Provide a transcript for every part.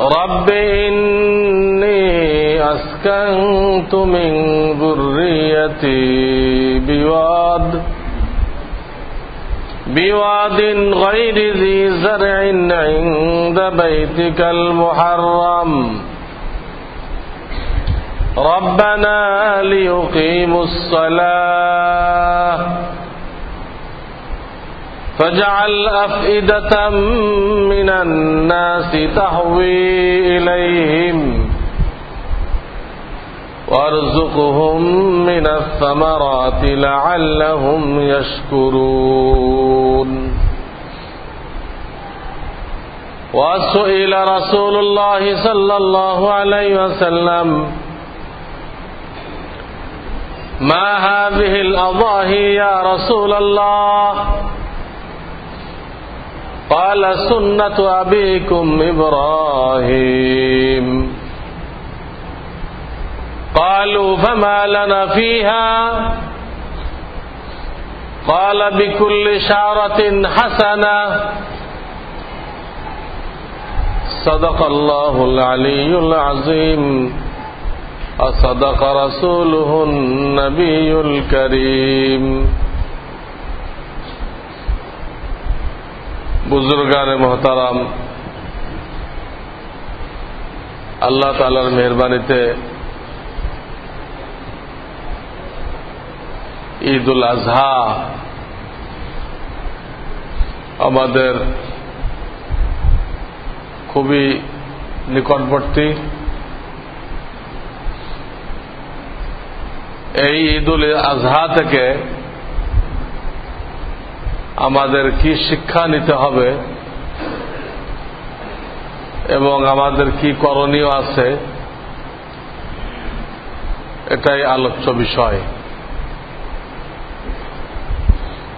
رب إني أسكنت من ذريتي بواد بواد غير ذي زرع عند بيتك المحرم. ربنا ليقيموا الصلاة. فاجعل أفئدة من الناس تهوي إليهم وارزقهم من الثمرات لعلهم يشكرون. وسئل رسول الله صلى الله عليه وسلم ما هذه الأضاحي يا رسول الله؟ قال سنة أبيكم إبراهيم. قالوا فما لنا فيها. قال بكل شعرة حسنة. صدق الله العلي العظيم. وصدق رسوله النبي الكريم. বুজুর্গান মহতারাম, আল্লাহ তালার মেহরবানিতে উল আজহা আমাদের খুবই নিকটবর্তী। এই ঈদ উল আজহা থেকে আমাদের কি শিক্ষা নিতে হবে এবং আমাদের কি করণীয় আছে, এটাই আলোচ্য বিষয়।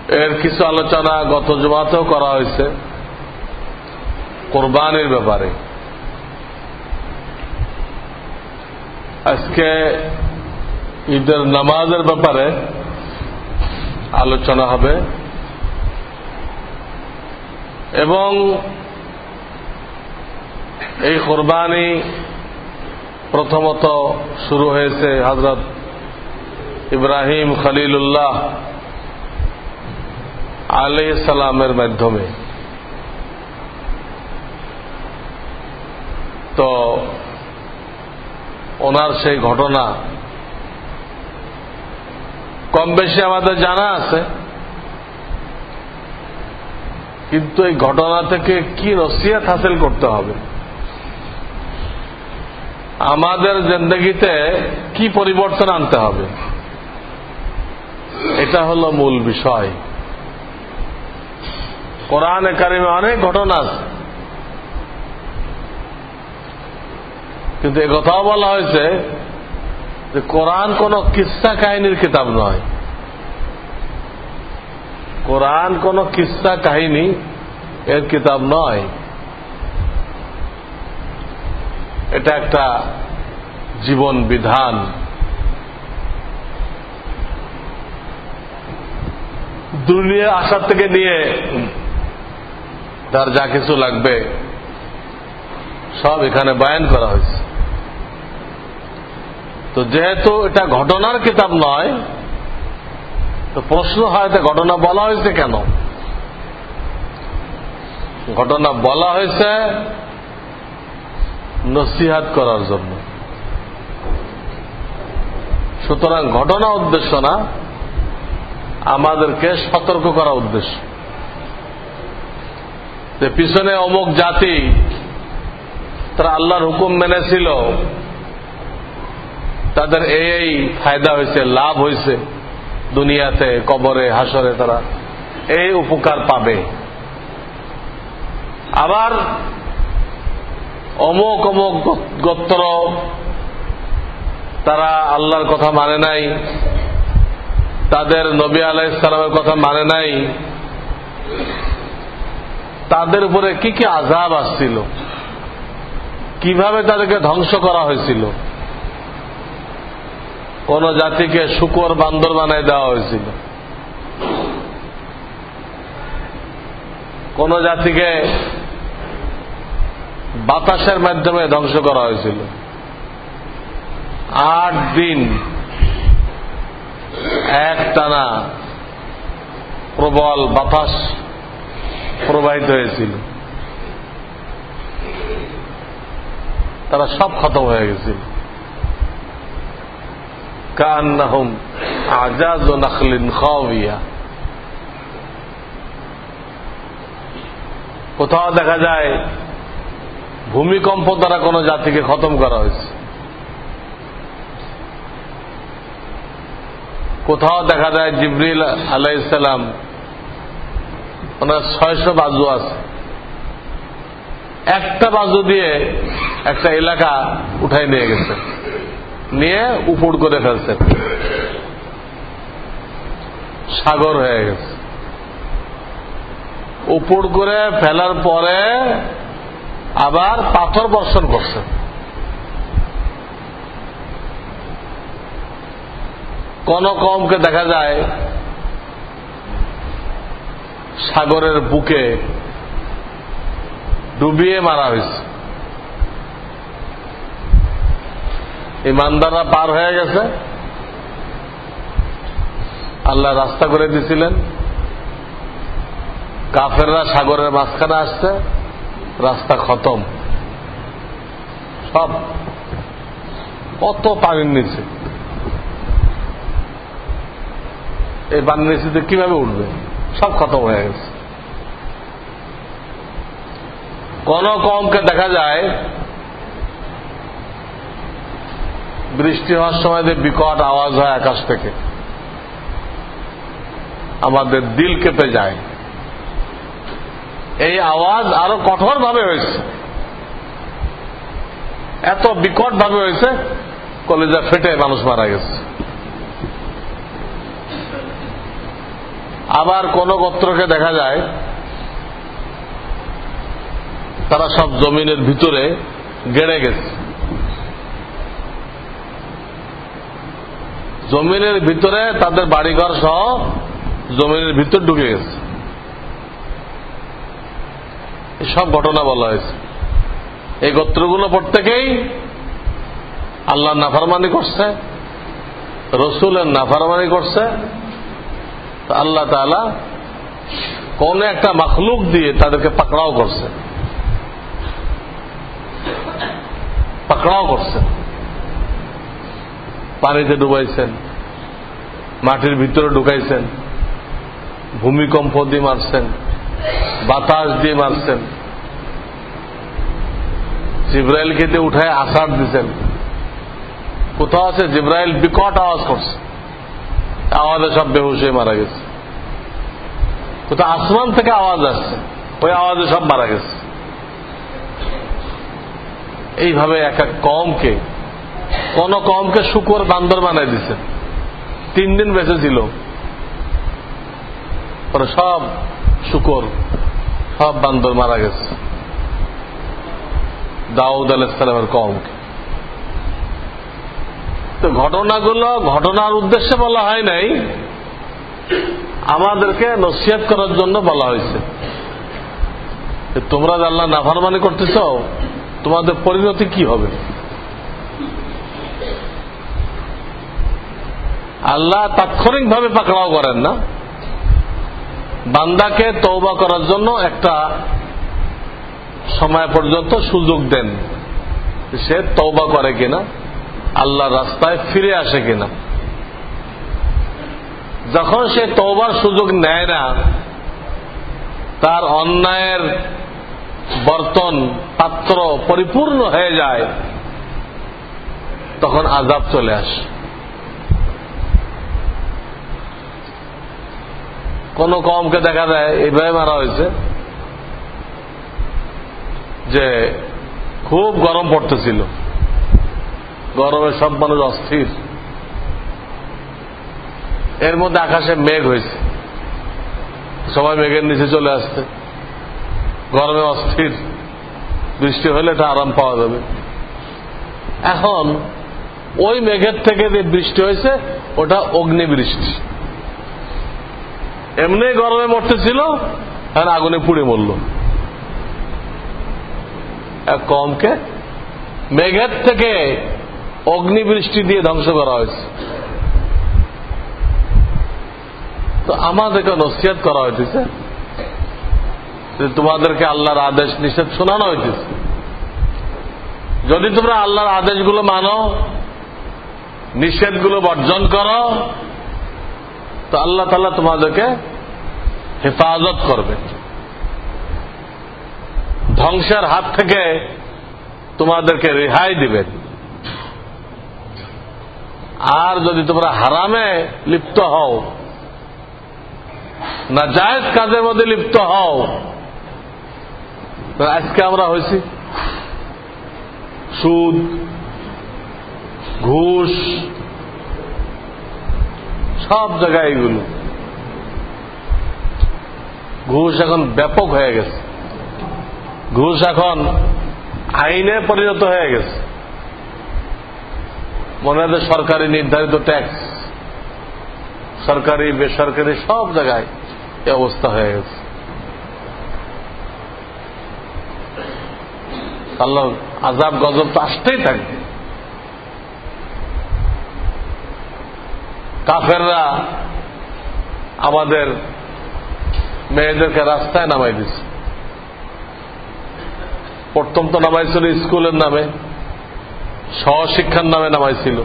এর কিছু আলোচনা গত জমাতেও করা হয়েছে, কোরবানির ব্যাপারে। আজকে ঈদের নামাজের ব্যাপারে আলোচনা হবে। এবং এই কোরবানি প্রথমত শুরু হয়েছে হজরত ইব্রাহিম খলিলুল্লাহ আলি সালামের মাধ্যমে। তো ওনার সেই ঘটনা কম বেশি আমাদের জানা আছে। কিন্তু এই ঘটনা থেকে কি রসিয়াত হাসিল করতে হবে? আমাদের জিন্দগিতে কি পরিবর্তন আনতে হবে? এটা হলো মূল বিষয়। কোরআন কারিমে অনেক ঘটনা আছে। কিন্তু এ কথাও বলা হয়েছে যে কোরআন কোন কিস্সা কাহিনীর কিতাব নয়। কোরআন কোন কিস্তা কাহিনী, এর কিতাব নয়। এটা একটা জীবন বিধান। দুনিয়া আসার থেকে নিয়ে তার যা কিছু লাগবে, সব এখানে বায়ান করা হয়েছে। তো যেহেতু এটা ঘটনার কিতাব নয় তো প্রশ্ন হয় ঘটনা বলা হয়েছে কেন? ঘটনা বলা হয়েছে নসিহাত করার জন্য। সুতরাং ঘটনা উদ্দেশ্য না, আমাদেরকে সতর্ক করা উদ্দেশ্য। যে পিছনে অমুক জাতি, তারা আল্লাহর হুকুম মেনেছিল, তাদের এই ফায়দা হয়েছে, লাভ হয়েছে। দুনিয়াতে, কবরে, হাসরে তারা এই উপকার পাবে। আবার অমুক অমুক গোত্র তারা আল্লাহর কথা মানে নাই, তাদের নবী আলাইসালামের কথা মানে নাই। তাদের উপরে কি কি আজাব আসছিল? কীভাবে তাদেরকে ধ্বংস করা হয়েছিল? কোন জাতিকে শুকর বান্দর বানায় দেওয়া হয়েছিল। কোন জাতিকে বাতাসের মাধ্যমে ধ্বংস করা হয়েছিল। আট দিন এক টানা প্রবল বাতাস প্রবাহিত হয়েছিল। তারা সব খতম হয়ে গেছিল। কান্নাহুম আজাজ নাখলিন খাওয়িয়া। কোথাও দেখা যায় ভূমিকম্প দ্বারা কোন জাতিকে খতম করা হয়েছে। কোথাও দেখা যায় জিবরিল আলাইসালাম ওনার ছয়শো বাজু আছে। একটা বাজু দিয়ে একটা এলাকা উঠাই নিয়ে গেছে। নিয়ে উপর করে ফেলছে। সাগর হয়ে গেছে। উপর করে ফেলার পরে আবার পাথর বর্ষণ করছে। কোন কমকে দেখা যায়, সাগরের বুকে ডুবিয়ে মারা হয়েছে। ইমানদাররা পার হয়ে গেছে। আল্লাহ রাস্তা করে দিছিলেন। কাফেররা সাগরের মাঝখানে আসছে, রাস্তা খতম। সব কত পানির নিচে। এই পানির নিচে কীভাবে উঠবে? সব খতম হয়ে গেছে। কোন কমকে দেখা যায় বৃষ্টি হওয়ার সময় যে বিকট আওয়াজ হয় আকাশ থেকে, আমাদের দিল কেঁপে যায়। এই আওয়াজ আরও কঠোর ভাবে হয়েছে। এত বিকট ভাবে হয়েছে, কলেজা ফেটে মানুষ মারা গেছে। আবার কোন গোত্রকে দেখা যায়, তারা সব জমিনের ভিতরে গেড়ে গেছে। জমিনের ভিতরে তাদের বাড়িঘর সহ জমিনের ভিতর ঢুকে গেছে। সব ঘটনা বলা হয়েছে। এই গোত্রগুলো প্রত্যেকেই আল্লাহ নাফারমানি করছে, রসুলের নাফারমানি করছে। আল্লাহ তালা কোন একটা মখলুক দিয়ে তাদেরকে পাকড়াও করছে। পাকড়াও করছে। পানিতে ডুবাইছেন, মাটির ভিতরে ঢুকাইছেন, ভূমিকম্প দিয়ে মারছেন, বাতাস দিয়ে মারছেন। জিব্রাইলকে দিয়ে উঠায় আষাঢ় দিচ্ছেন কোথাও আছে? জিব্রাইল বিকট আওয়াজ করছে। আওয়াজে সব বেহুশ হয়ে মারা গেছে। কোথাও আসমান থেকে আওয়াজ আসছে। ওই আওয়াজে সব মারা গেছে। এইভাবে এক এক কমকে কোন কমকে শুকর বান্দর বানাই দিছে। তিন দিন বেঁচে ছিল। সব শুকর, সব বান্দর মারা গেছে। দাউদ আলাইসালামের কমকে। তো ঘটনাগুলো ঘটনার উদ্দেশ্যে বলা হয় নাই। আমাদেরকে নসিহত করার জন্য বলা হয়েছে। তোমরা আল্লাহ নাফারমানি করতেছ, তোমাদের পরিণতি কি হবে? আল্লাহ তাৎক্ষণিক ভাবে পাকড়াও করেন না। বান্দাকে তৌবা করার জন্য একটা সময় পর্যন্ত সুযোগ দেন সে তৌবা করে কিনা আল্লাহ রাস্তায় ফিরে আসে কিনা। যখন সে তৌবার সুযোগ নেয় না, তার অন্যায়ের বর্তন পাত্র পরিপূর্ণ হয়ে যায়, তখন আজাব চলে আসে। কোন কমকে দেখা যায় এইভাবে মারা হয়েছে, যে খুব গরম পড়তেছিল। গরমে সব মানুষ অস্থির। এর মধ্যে আকাশে মেঘ হয়েছে। সবাই মেঘের নিচে চলে আসছে। গরমে অস্থির। বৃষ্টি হলে এটা আরাম পাওয়া যাবে। এখন ওই মেঘের থেকে যে বৃষ্টি হয়েছে, ওটা অগ্নি বৃষ্টি। এমনি গরমে মরতেছিল, এখন আগুনে পুড়ে মরল। কমকে মেঘের থেকে অগ্নিবৃষ্টি দিয়ে ধ্বংস করা হয়েছে। তো আমাদেরকে নসিহত করা হইতেছে তোমাদেরকে আল্লাহর আদেশ নিষেধ শোনানো হইতেছে। যদি তোমরা আল্লাহর আদেশগুলো মানো, নিষেধগুলো বর্জন করো, তো আল্লাহ তাল্লাহ তোমাদেরকে হেফাজত করবে। ধ্বংসের হাত থেকে তোমাদেরকে রেহাই দিবেন। আর যদি তোমরা হারামে লিপ্ত হও না জায়জ কাজের মধ্যে লিপ্ত হও আজকে আমরা হয়েছি সুদ, ঘুষ, সব জায়গায় এগুলো। ঘুষ এখন ব্যাপক হয়ে গেছে। ঘুষ এখন আইনে পরিণত হয়ে গেছে। মনে হয় সরকারি নির্ধারিত ট্যাক্স সরকারি, বেসরকারি সব জায়গায় এ অবস্থা হয়ে গেছে। আল্লাহ আজাব গজব তো আসতেই থাকবে কাফেররা আমাদের মেয়েদেরকে রাস্তায় নামাই দিছে প্রথম তো নামাইছিল স্কুলের নামে, সহশিক্ষার নামে নামাইছিল।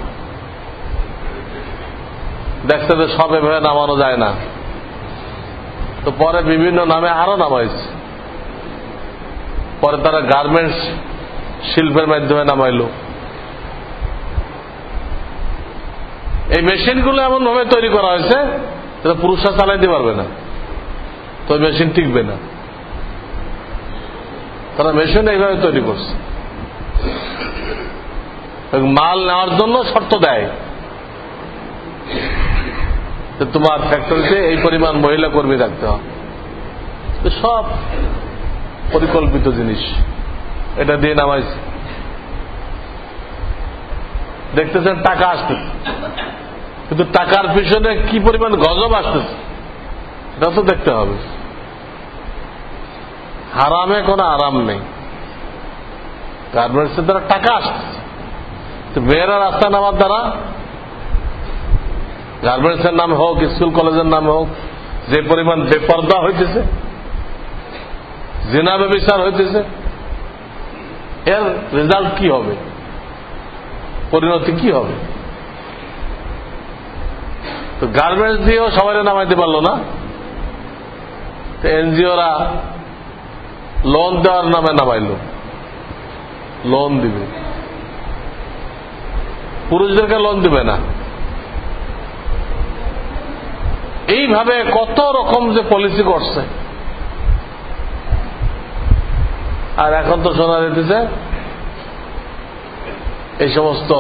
দেখতে তো সব এভাবে নামানো যায় না। তো পরে বিভিন্ন নামে আরও নামাইছে। পরে তারা গার্মেন্টস শিল্পের মাধ্যমে নামাইল। এই মেশিনগুলো এমন ভাবে তৈরি করা হয়েছে যেটা পুরুষরা চালাইতে পারবে না। তো মেশিন টিকবে না। তারা মেশিন এইভাবে তৈরি করছে। মাল নেওয়ার জন্য শর্ত দেয়। তোমার ফ্যাক্টরিতে এই পরিমাণ মহিলা কর্মী রাখতে হবে। সব পরিকল্পিত জিনিস। এটা দিয়ে নামাইছে। দেখতেছেন টাকা আসতেছে। কিন্তু টাকার পিছনে কি পরিমাণ গজব আসতেছে। এটা তো দেখতে হবে। হারামে কোনো আরাম নেই। গার্মেন্টসের দ্বারা টাকা আসতেছে। তো মেয়েরা রাস্তা নামার দ্বারা গার্মেন্টসের নাম হোক, স্কুল, কলেজের নাম হোক, যে পরিমাণ বেপর্দা হইতেছে, জিনা ব্যবচার হইতেছে, এর রেজাল্ট কি হবে? পরিণতি কি হবে? তো গার্মেন্টস দিয়েও সবাই নামাইতে পারল না। এনজিওরা লোন দেওয়ার নামে নামাইল। লোন দিবে। পুরুষদেরকে লোন দিবে না। এইভাবে কত রকম যে পলিসি করছে। আর এখন তো শোনা যেতেছে এই সমস্ত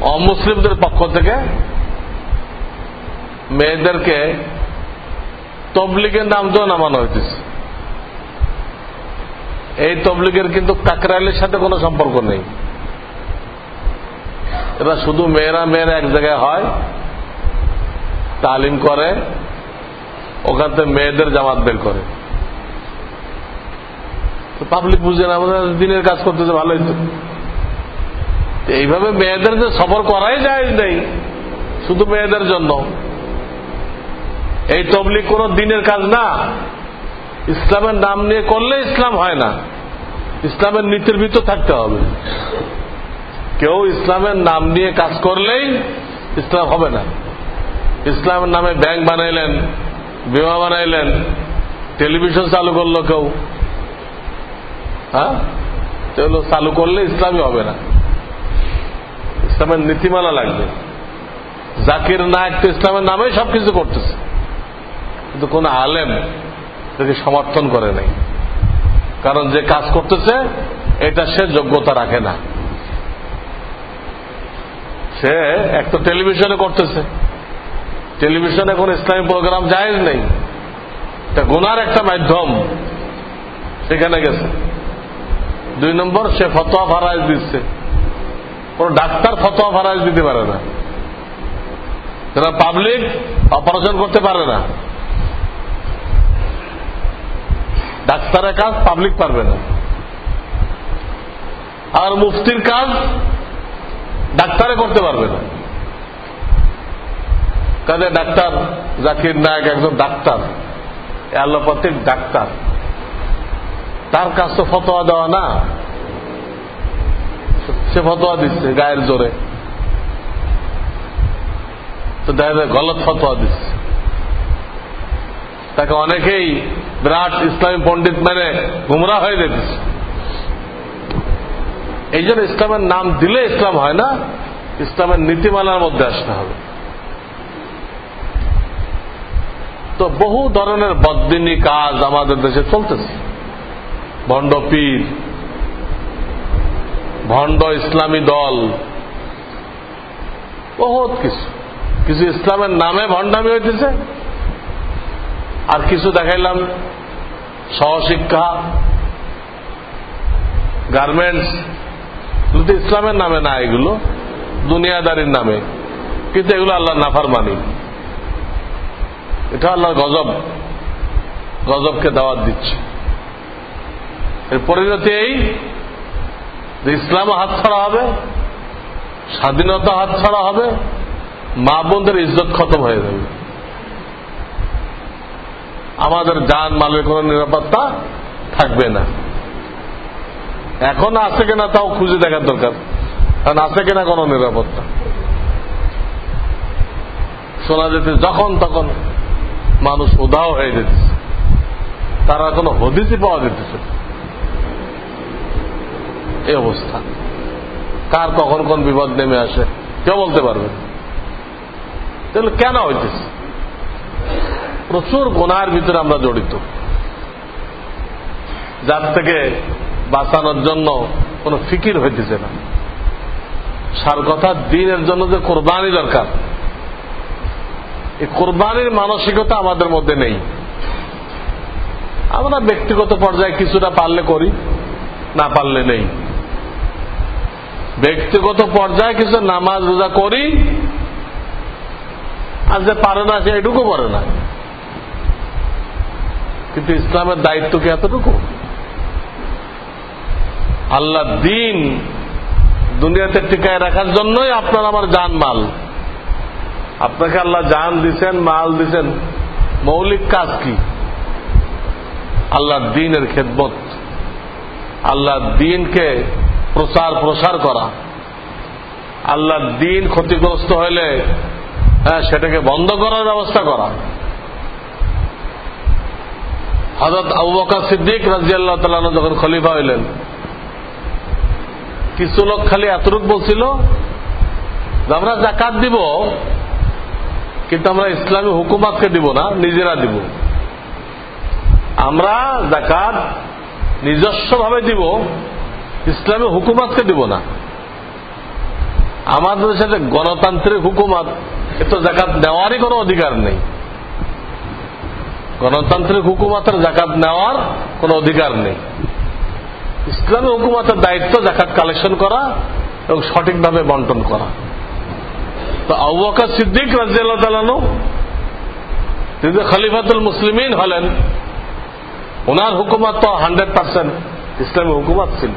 অমুসলিমদের পক্ষ থেকে মেয়েদেরকে তবলিগের নাম তো নামানো হইতেছে। এই তবলিগের কিন্তু কাকরাইলের সাথে কোনো সম্পর্ক নেই। এরা শুধু মেয়েরা মেয়েরা এক জায়গায় হয়, তালিম করে, ওখান থেকে মেয়েদের জামাত বের করে। পাবলিক বুঝে না দিনের কাজ করতেছে, ভালোই তো। এইভাবে মেয়েদের যে সফর করাই যায় নেই, শুধু মেয়েদের জন্য। এই তবলিক কোন দিনের কাজ না। ইসলামের নাম নিয়ে করলে ইসলাম হয় না। ইসলামের নীতির ভিতর থাকতে হবে। কেউ ইসলামের নাম নিয়ে কাজ করলেই ইসলাম হবে না। ইসলামের নামে ব্যাংক বানাইলেন, বিমা বানাইলেন, টেলিভিশন চালু করল কেউ। হ্যাঁ? চালু করলে ইসলামই হবে না। ইসলামের নীতিমালা লাগবে। জাকির নায়ক তো ইসলামের নামেই সবকিছু করতেছে। কিন্তু কোন আলেম তাকে সমর্থন করে নাই। কারণ যে কাজ করতেছে, এটা সে যোগ্যতা রাখে না। সে এক তো টেলিভিশনে করতেছে। টেলিভিশনে কোন ইসলামী প্রোগ্রাম জায়েজ নেই। এটা গুনার একটা মাধ্যম। সেখানে গেছে। দুই নম্বর, সে ফতোয়া ফারাইজ দিচ্ছে। কোন ডাক্তার ফতোয়া ফারাইজ দিতে পারে না। পাবলিক অপারেশন করতে পারে না। ডাক্তারের কাজ পাবলিক পারবে না। আর মুফতির কাজ, ডাক্তারে করতে পারবে না। কাজে ডাক্তার, জাকির নায়ক একজন ডাক্তার, অ্যালোপ্যাথিক ডাক্তার। তার কাজ তো ফতোয়া দেওয়া না। সে ফতোয়া দিচ্ছে গায়ের জোরে। তো দেখা যায় গলত ফতোয়া দিচ্ছে। তাকে অনেকেই বিরাট ইসলামী পণ্ডিত মানে গুমরা হয়ে যেতেছে। এই জন্য ইসলামের নাম দিলে ইসলাম হয় না, ইসলামের নীতিমালার মধ্যে আসতে হবে। তো বহু ধরনের বদিনী কাজ আমাদের দেশে চলতেছে। ভণ্ড পীর, ভণ্ড ইসলামী দল, বহুত কিছু। কিছু ইসলামের নামে ভণ্ডামি হইতেছে আর কিছু দেখাইলাম। সহশিক্ষা গার্মেন্টস কিন্তু ইসলামের নামে না এগুলো, দুনিয়াদারির নামে। কিন্তু এগুলো আল্লাহ নাফার মানি এটা আল্লাহর গজব। গজবকে দাওয়াত দিচ্ছে। এর পরিণতি এই যে ইসলামও হাত ছাড়া হবে স্বাধীনতা হাত ছাড়া হবে, মা বোনদের ইজ্জত খতম হয়ে যাবে। আমাদের যান মালের কোন নিরাপত্তা থাকবে না। এখন আছে কিনা তাও খুঁজে দেখার দরকার। কারণ আছে কিনা কোন নিরাপত্তা। শোনা যেতে যখন তখন মানুষ উদাও হয়ে যেতেছে। তারা কোনো হদিসই পাওয়া যেতেছে এই অবস্থা। কার কখন কোন বিপদ নেমে আসে, কেউ বলতে পারবে তাহলে কেন হইতেছে? প্রচুর গোনার ভিতরে আমরা জড়িত। যার থেকে বাঁচানোর জন্য কোন ফিকির হইতেছে না। সার কথা, দিনের জন্য যে কোরবানি দরকার। এই কোরবানির মানসিকতা আমাদের মধ্যে নেই। আমরা ব্যক্তিগত পর্যায়ে কিছুটা পারলে করি, না পারলে নেই। ব্যক্তিগত পর্যায়ে কিছু নামাজ রোজা করি, আর যে পারে না সে এটুকু করে না। কিন্তু ইসলামের দায়িত্ব কি এতটুকু? আল্লাহ দিন দুনিয়াতে টিকায় রাখার জন্যই আপনার আমার জান মাল। আপনাকে আল্লাহ জান দিছেন, মাল দিছেন। মৌলিক কাজ কি? আল্লাহ দিনের খেদমত। আল্লাহ দিনকে প্রচার প্রসার করা। আল্লাহ দিন ক্ষতিগ্রস্ত হলে হ্যাঁ সেটাকে বন্ধ করার ব্যবস্থা করা। হজরত আবু সিদ্দিক রাজিয়াল্লাহ তালন যখন খলিফা হইলেন, কিছু লোক খালি এতটুক বলছিল আমরা জাকাত দিব, কিন্তু আমরা ইসলামী হুকুমাতকে দিব না, নিজেরা দিব। আমরা জাকাত নিজস্ব ভাবে দিব, ইসলামী হুকুমাতকে দিব না। আমাদের সাথে গণতান্ত্রিক হুকুমাত এত জাকাত নেওয়ারই কোনো অধিকার নেই। গণতান্ত্রিক হুকুমাতের জাকাত নেওয়ার কোন অধিকার নেই। ইসলামী হুকুমতের দায়িত্ব জাকাত কালেকশন করা এবং সঠিকভাবে বন্টন করা। তো আবুবাকর সিদ্দিক তালানো তিনি খলিফাতুল মুসলিমিন হলেন, ওনার হুকুমত তো হান্ড্রেড পার্সেন্ট ইসলামী হুকুমত ছিল।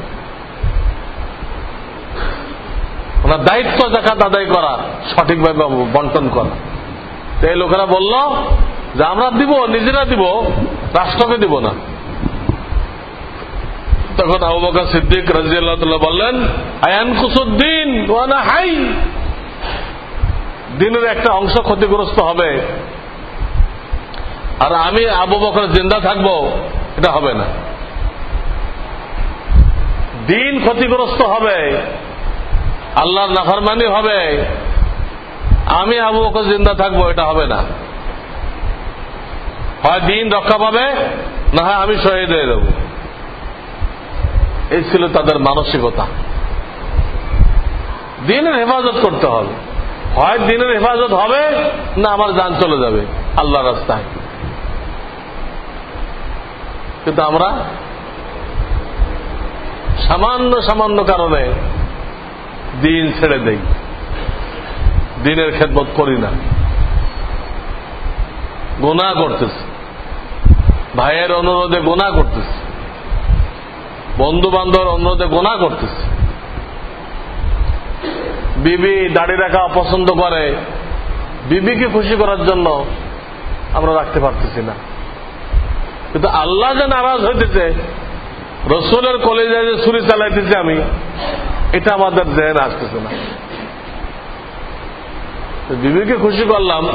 ওনার দায়িত্ব জাকাত আদায় করা, সঠিকভাবে বন্টন করা। তো এই লোকেরা বলল যে আমরা দিব, নিজেরা দিব, রাষ্ট্রকে দিব না। তখন আবু সিদ্দিক রাজিয়াল্লাহ বললেন, আয়ান কুসুদ্দিন হাই। দিনের একটা অংশ ক্ষতিগ্রস্ত হবে। আর আমি আবু বকর জিন্দা থাকব, এটা হবে না। দিন ক্ষতিগ্রস্ত হবে, আল্লাহর নাফারমানি হবে। আমি আবু বকর জিন্দা থাকব, এটা হবে না। হয় দিন রক্ষা পাবে, না হয় আমি শহীদ হয়ে দেব। এই ছিল তাদের মানসিকতা। দিনের হেফাজত করতে হবে। হয় দিনের হেফাজত হবে, না আমার যান চলে যাবে আল্লাহ রাস্তায়। কিন্তু আমরা সামান্য সামান্য কারণে দিন ছেড়ে দেই। দিনের খেদমত করি না। গোনা করতেছে। ভাইয়ের অনুরোধে গোনা করতেছে। বন্ধু বান্ধবের অনুরোধে গোনা করতেছে। বিবি দাড়ি রাখা অপছন্দ করে। বিবিকে খুশি করার জন্য আমরা রাখতে পারতেছি না। কিন্তু আল্লাহ যে নারাজ হইতেছে, রসুলের কলেজে যে ছুরি চালাইতেছি আমি, এটা আমাদের জেহেন আসতেছে না। বিবিকে খুশি করলাম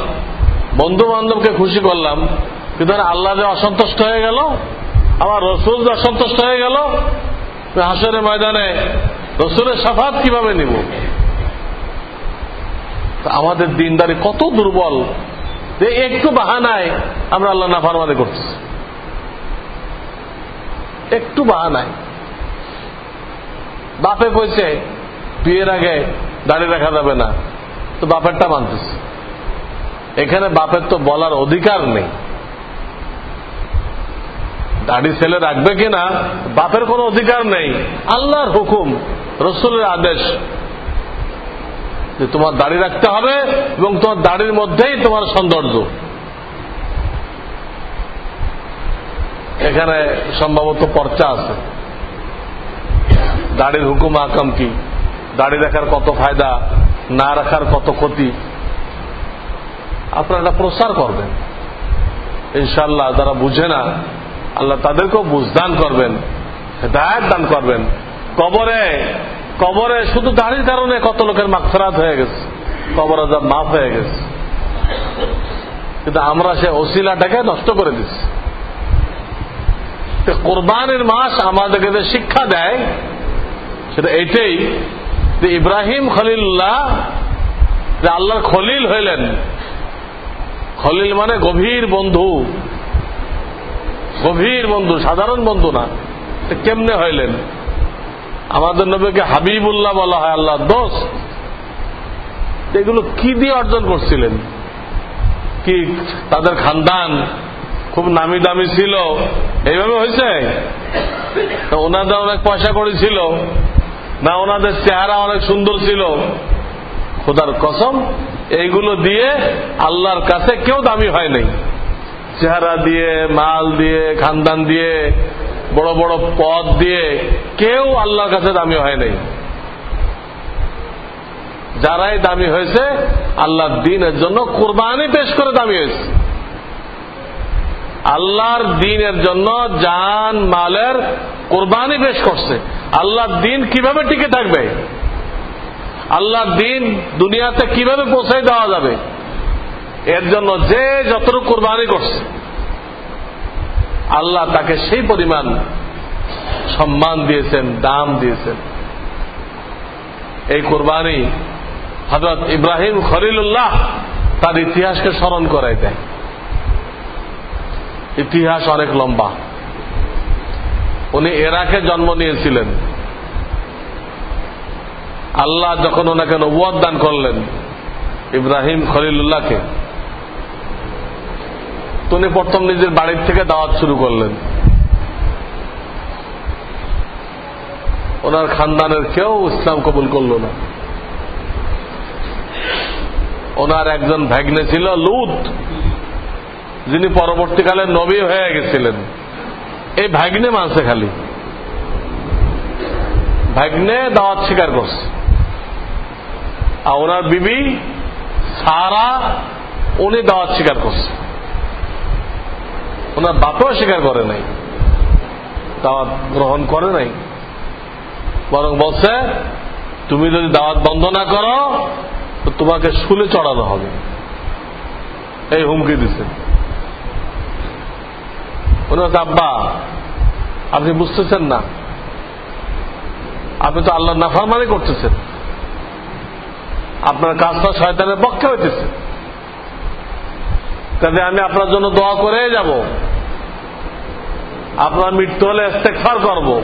বন্ধু বান্ধবকে খুশি করলাম কিন্তু আল্লাহ যে অসন্তুষ্ট হয়ে গেল আমার রসুল যে অসন্তুষ্ট হয়ে গেল হাসরের ময়দানে রসুলের সাফাত কীভাবে নিব? আমাদের দিনদারি কত দুর্বল, যে একটু বাহানায় আমরা আল্লাহ না নাফারমানি করতেছি। একটু বাহানায়। বাপে কইছে, বিয়ের আগে দাঁড়িয়ে রাখা যাবে না। তো বাপেরটা মানতেছে। এখানে বাপের তো বলার অধিকার নেই। দাড়ি ছেলে রাখবে কিনা, বাপের কোনো অধিকার নেই। আল্লাহর হুকুম, রসুলের আদেশ। যে তোমার দাড়ি রাখতে হবে এবং তোমার দাড়ির মধ্যেই তোমার সৌন্দর্য। এখানে সম্ভবত পর্চা আছে। দাড়ির হুকুম আকাম কি? দাড়ি রাখার কত ফায়দা, না রাখার কত ক্ষতি? আপনারা এটা প্রচার করবেন। ইনশাল্লাহ যারা বুঝে না আল্লাহ তাদেরকেও বুঝদান করবেন, হেদায়ত দান করবেন। কবরে কবরে শুধু দাড়ির কারণে কত লোকের মাকফেরাত হয়ে গেছে, কবর আজাব মাফ হয়ে গেছে। কিন্তু আমরা সে অশিলাটাকে নষ্ট করে দিচ্ছি। কোরবানের মাস আমাদেরকে যে শিক্ষা দেয়, সেটা এটাই যে ইব্রাহিম খলিল্লাহ যে আল্লাহর খলিল হইলেন। খলিল মানে গভীর বন্ধু। গভীর বন্ধু, সাধারণ বন্ধু না। কেমনে হইলেন? আমাদের নবীকে হাবিবুল্লাহ বলা হয় আল্লাহ দোষ এগুলো কি দিয়ে অর্জন করছিলেন? কি তাদের খানদান খুব নামি দামি ছিল? এইভাবে হয়েছে? ওনাদের অনেক পয়সা করেছিল না, ওনাদের চেহারা অনেক সুন্দর ছিল। খোদার কসম, এইগুলো দিয়ে আল্লাহর কাছে কেউ দামি হয় নাই। চেহারা দিয়ে, মাল দিয়ে, খানদান দিয়ে, বড় বড় পদ দিয়ে কেউ আল্লাহর কাছে দামি হয় নাই। যারাই দামি হয়েছে, আল্লাহর দিনের জন্য কোরবানি পেশ করে দামি হয়েছে। আল্লাহর দিনের জন্য জান, মালের কোরবানি পেশ করছে। আল্লাহর দিন কীভাবে টিকে থাকবে? আল্লাহর দিন দুনিয়াতে কীভাবে পৌঁছাই দেওয়া যাবে? এর জন্য যে যতটুকু কোরবানি করছে, আল্লাহ তাকে সেই পরিমাণ সম্মান দিয়েছেন, দাম দিয়েছেন। এই কোরবানি হজরত ইব্রাহিম খলিলুল্লাহ তার ইতিহাসকে স্মরণ করাই দেয়। ইতিহাস অনেক লম্বা। উনি এরাকে জন্ম নিয়েছিলেন। আল্লাহ যখন ওনাকে নবুয়াদ দান করলেন ইব্রাহিম খলিলুল্লাহকে উনি প্রথম নিজের বাড়ির থেকে দাওয়াত শুরু করলেন। ওনার খানদানের কেউ ইসলাম কবুল করল না। ওনার একজন ভাগ্নে ছিল লুত, যিনি পরবর্তীকালে নবী হয়ে গেছিলেন। এই ভাগ্নে মানছে খালি। ভাগ্নে দাওয়াত স্বীকার করছে। আর ওনার বিবি সারা, উনি দাওয়াত স্বীকার করছে। ওনার বাপেও স্বীকার করে নাই। দাওয়াত গ্রহণ করে নাই। বরং বলছে, তুমি যদি দাওয়াত বন্ধ না করো, তো তোমাকে শুলে চড়ানো হবে। এই হুমকি দিছে। উনি আব্বা, আপনি বুঝতেছেন না। আপনি তো আল্লাহ নাফারমানি করতেছেন। আপনার কাজটা শয়তানের পক্ষে হইতেছে। কাজে আমি আপনার জন্য দোয়া করে যাব। আপনার মৃত্যু হলে ইস্তেকফার করব।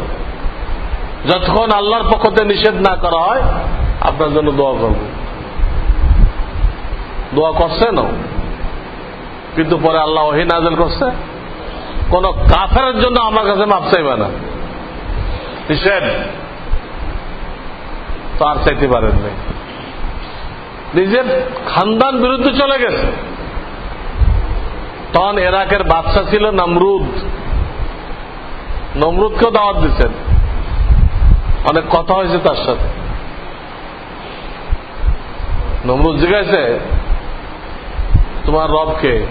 যতক্ষণ আল্লাহর পক্ষ থেকে নিষেধ না করা হয়, আপনার জন্য দোয়া করব। দোয়া করছে না। কিন্তু পরে আল্লাহ ওহি নাজল করছে। কোন কাফের জন্য আমার কাছে মাপ চাইবে না। নিষেধ। তো আর চাইতে পারেন নাই। নিজের খানদান বিরুদ্ধে চলে গেছে। তখন এরাকের বাদশা ছিল নমরুদ। নমরুদকেও দাওয়াত দিচ্ছেন। অনেক কথা হয়েছে তার সাথে। নমরুদ জিজ্ঞাসে, তোমার রবকে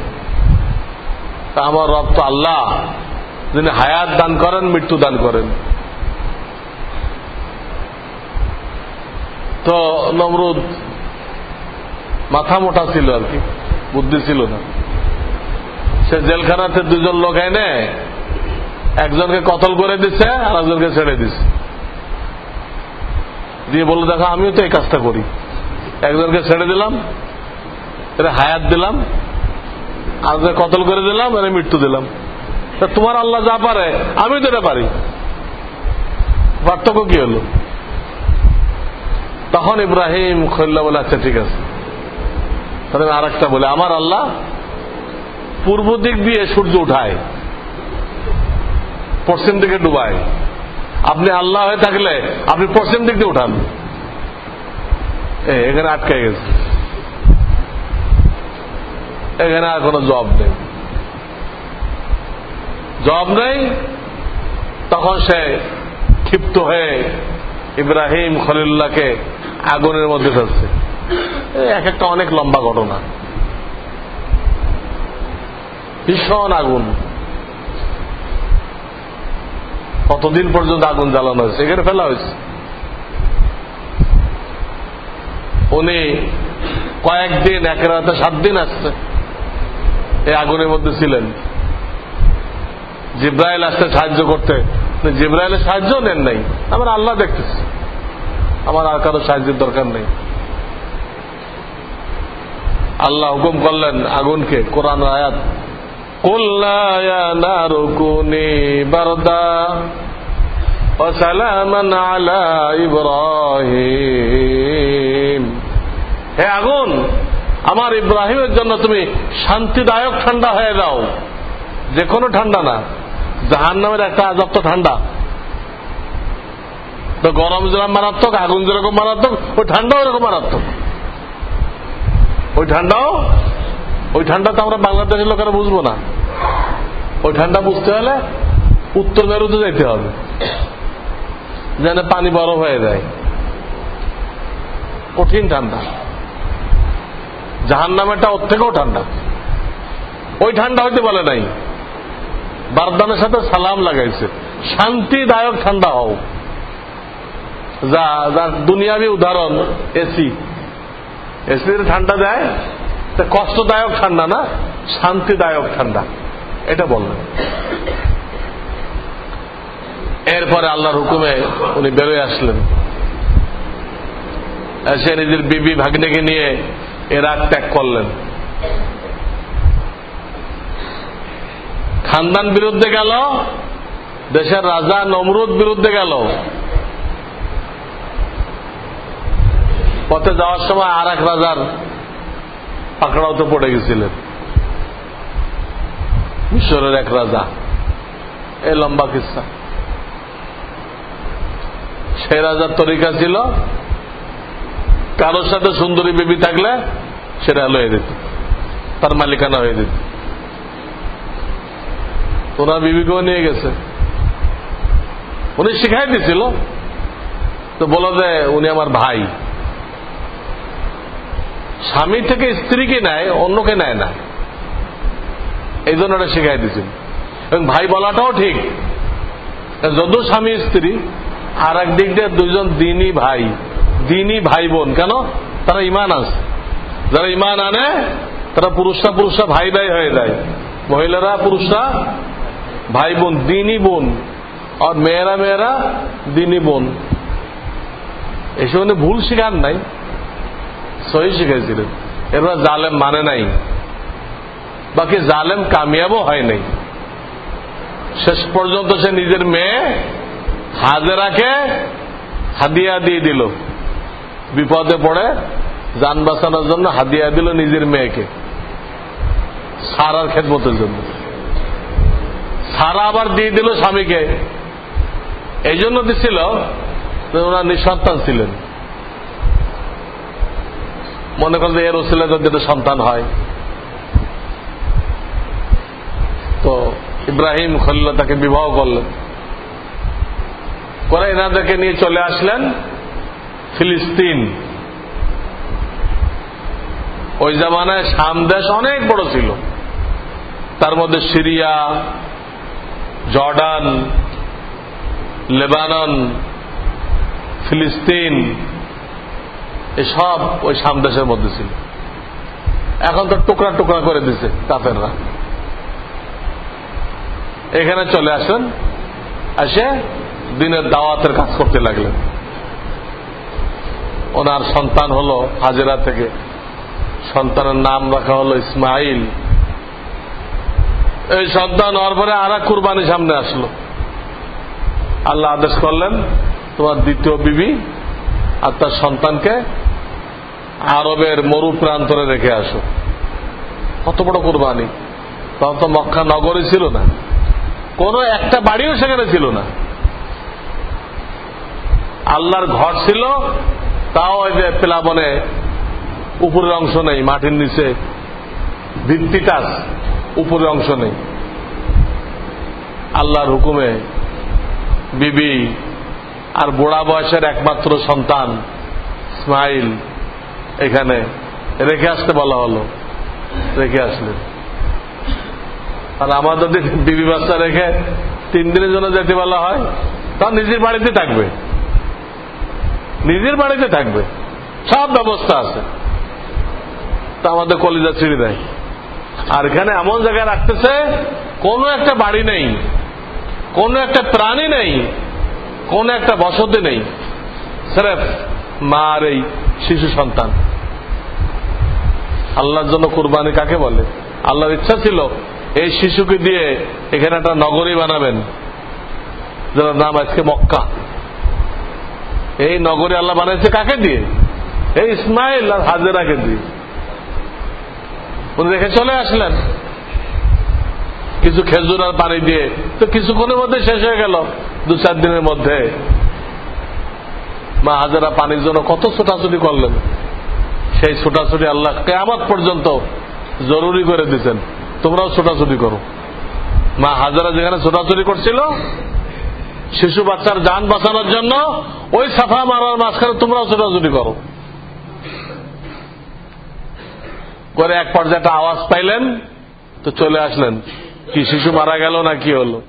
তা আমার রব তো আল্লাহ। যিনি হায়াত দান করেন, মৃত্যু দান করেন। তো নমরুদ মাথা মোটা ছিল আর কি, বুদ্ধি ছিল না। সে জেলখানাতে দুজন লোক এনে একজনকে কতল করে দিচ্ছে আর একজনকে ছেড়ে দিচ্ছে দিয়ে বলল, দেখো, আমিও তো এই কাজটা করি। একজনকে ছেড়ে দিলাম হায়াত দিলাম আর কতল করে দিলাম, এরা মৃত্যু দিলাম। তোমার আল্লাহ যা পারে আমি তো এটা পারি। পার্থক্য কি হলো? তখন ইব্রাহিম খল্লা বলে আচ্ছা ঠিক আছে। তাহলে আর একটা বলে, আমার আল্লাহ পূর্ব দিক দিয়ে সূর্য উঠায়। পশ্চিম দিকে ডুবায় আপনি আল্লাহ হয়ে থাকলে আপনি পশ্চিম দিক দিয়ে উঠান। এখানে আটকে গেছে। এখানে আর কোনো জব নেই। জব নেই, তখন সে ক্ষিপ্ত হয়ে ইব্রাহিম খলিল্লাহকে আগুনের মধ্যে ফেলছে। এক একটা অনেক লম্বা ঘটনা। ভীষণ আগুন। কতদিন পর্যন্ত আগুন জ্বালানো হয়েছে? এখানে ফেলা হয়েছে। উনি কয়েকদিন, এক রাতে সাত দিন আসছে এই আগুনের মধ্যে ছিলেন। জিব্রাইল আসতে সাহায্য করতে। জিব্রাইলের সাহায্য নেন নাই। আমার আল্লাহ দেখতেছি। আমার আর কারও সাহায্যের দরকার নেই। আল্লাহ হুকুম করলেন আগুনকে কোরআন আয়াত হে আগুন, আমার ইব্রাহিমের জন্য তুমি শান্তিদায়ক ঠান্ডা হয়ে যাও। যে কোনো ঠান্ডা না জাহান নামের একটা আজাব তো ঠান্ডা। তো গরম যেরকম মারাত্মক, আগুন যেরকম মারাত্মক, ওই ঠান্ডাও এরকম মারাত্মক। ওই ঠান্ডাও ওই ঠান্ডা তো আমরা বাংলাদেশের লোকেরা বুঝব না। ওই ঠান্ডা বুঝতে হলে উত্তর মেরুতে যেতে হবে। যেন পানি বরফ হয়ে যায়। কঠিন ঠান্ডা। জাহান নামেরটা ওর থেকেও ঠান্ডা। ওই ঠান্ডা হইতে বলে নাই। বারদানের সাথে সালাম লাগাইছে। শান্তিদায়ক ঠান্ডা হও। যা যার দুনিয়াবি উদাহরণ, এসি। এসির ঠান্ডা দেয়? কষ্টদায়ক ঠান্ডা না, শান্তিদায়ক ঠান্ডা। এটা বললেন। এরপরে আল্লাহর হুকুমে উনি বেরোয় আসলেন। এসে নিজের বিবি ভাগ্নেকে নিয়ে এরাক ত্যাগ করলেন। খানদান বিরুদ্ধে গেল, দেশের রাজা নমরুদ বিরুদ্ধে গেল। পথে যাওয়ার সময় আর রাজার পাকড়াও তো পড়ে গেছিলেন। মিশরের এক রাজা। এই লম্বা কিসা। সে রাজার তরিকা ছিল, কারোর সাথে সুন্দরী বেবি থাকলে সেটা লয়ে দিত, তার মালিকানা হয়ে দিত। ওনার বিবিকেও নিয়ে গেছে। উনি শিখাই দিছিল, তো বলো যে উনি আমার ভাই। স্বামী থেকে স্ত্রীকে নেয়, অন্যকে নেয় না। এই জন্য এটা শিখাই দিছিল এবং ভাই বলাটাও ঠিক। যদিও স্বামী স্ত্রী আর এক দিক দিয়ে দুজন দিনই ভাই দিনই ভাই বোন, কেন? তারা ইমান আছে যারা ইমান আনে, তারা পুরুষরা পুরুষরা ভাই ভাই হয়ে যায়। মহিলারা পুরুষরা ভাই বোন দিনই বোন, আর মেয়েরা মেয়েরা দিনই বোন। এসব ভুল শিখান নাই। সহি শিখাইছিলেন। এরপর জালেম মানে নাই। বাকি জালেম কামিয়াবও হয় নাই। শেষ পর্যন্ত সে নিজের মেয়ে হাজেরাকে হাদিয়া দিয়ে দিল। বিপদে পড়ে যান বাঁচানোর জন্য হাদিয়া দিল নিজের মেয়েকে। সারার খেদমতের জন্য। সারা আবার দিয়ে দিল স্বামীকে। এই জন্য দিছিল ওনার নিঃসন্তান ছিলেন। মনে করেন এর ওসিলে যদি সন্তান হয়। তো ইব্রাহিম খলিল তাকে বিবাহ করলেন। করে এনাদেরকে নিয়ে চলে আসলেন ফিলিস্তিন। ওই জামানায় শাম দেশ অনেক বড় ছিল। তার মধ্যে সিরিয়া, জর্ডান, লেবানন, ফিলিস্তিন এসব ওই শাম দেশের মধ্যে ছিল। এখন তো টুকরা টুকরা করে দিছে কাফেররা। এখানে চলে আসেন, এসে দিনের দাওয়াতের কাজ করতে লাগলেন। ওনার সন্তান হলো হাজেরা থেকে। সন্তানের নাম রাখা হলো ইসমাইল। এই সন্তান হওয়ার পরে আর কুরবানি সামনে আসলো। আল্লাহ আদেশ করলেন, তোমার দ্বিতীয় বিবি আর তার সন্তানকে আরবের মরু প্রান্তরে রেখে আসো। কত বড় কোরবানি। তখন তো মক্কা নগরী ছিল না। কোন একটা বাড়িও সেখানে ছিল না। আল্লাহর ঘর ছিল, তাও ওই যে প্লাবনে উপরের অংশ নেই, মাটির নিচে। ভিত্তিটা উপরের অংশ নেই। আল্লাহর হুকুমে বিবি আর বুড়া বয়সের একমাত্র সন্তান ইসমাইল এখানে। রেখে আসতে বলা হলো। রেখে আসলেন। আর আমার যদি বিবি বাচ্চা রেখে তিন দিনের জন্য যেতে বলা হয় তা নিজের বাড়িতে থাকবে। নিজের বাড়িতে থাকবে। সব ব্যবস্থা আছে। তা আমাদের কলিজা ছিঁড়ে দেয়। আর এখানে এমন জায়গায় রাখতেছে, কোনো একটা বাড়ি নেই, কোনো একটা প্রাণী নেই, কোন একটা বসতি নেই। মা আর এই শিশু সন্তান। আল্লাহর জন্য কুরবানি কাকে বলে? আল্লাহর ইচ্ছা ছিল এই শিশুকে দিয়ে এখানে একটা নগরী বানাবেন যার নাম আজকে মক্কা। এই নগরী আল্লাহ বানাইছে কাকে দিয়ে? এই ইসমাইল আর হাজেরাকে দিয়ে। উনি রেখে চলে আসলেন। কিছু খেজুর আর পানি দিয়ে। তো কিছুক্ষণের মধ্যে শেষ হয়ে গেল দু চার দিনের মধ্যে। মা হাজারা পানির জন্য কত ছোটাছুটি করলেন? সেই ছোটাছুটি আল্লাহ কেয়ামত পর্যন্ত জরুরি করে দিতেন। তোমরাও ছোটাছুটি করো। মা হাজারা যেখানে ছোটাছুটি করছিল, শিশু বাচ্চার যান বাঁচানোর জন্য ওই সাফা মারার মাঝখানে তোমরাও ছোটাছুটি করো। করে এক পর্যায়ে একটা আওয়াজ পাইলেন, তো চলে আসলেন। কি শিশু মারা গেল না কি হলো?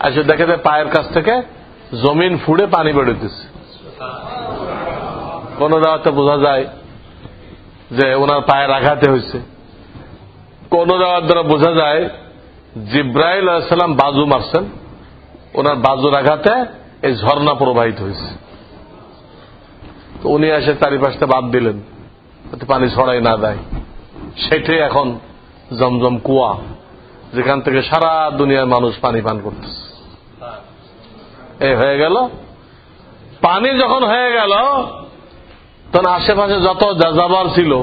আসে দেখে যে পায়ের কাছ থেকে জমিন ফুড়ে পানি বেরোতেছে কোন দাওয়াতে বোঝা যায় যে ওনার পায়ের আঘাতে হয়েছে। কোন দাওয়ার দ্বারা বোঝা যায় জিব্রাইল আলাইসাল্লাম বাজু মারছেন। ওনার বাজুর আঘাতে এই ঝর্ণা প্রবাহিত হয়েছে। তো উনি এসে চারিপাশটা বাদ দিলেন। পানি ছড়াই না দেয় সেটাই এখন জমজম কুয়া, যেখান থেকে সারা দুনিয়ার মানুষ পানি পান করতেছে। এই হয়ে গেল পানি যখন হয়ে গেল, তখন আশেপাশে যত যাযাবার ছিল,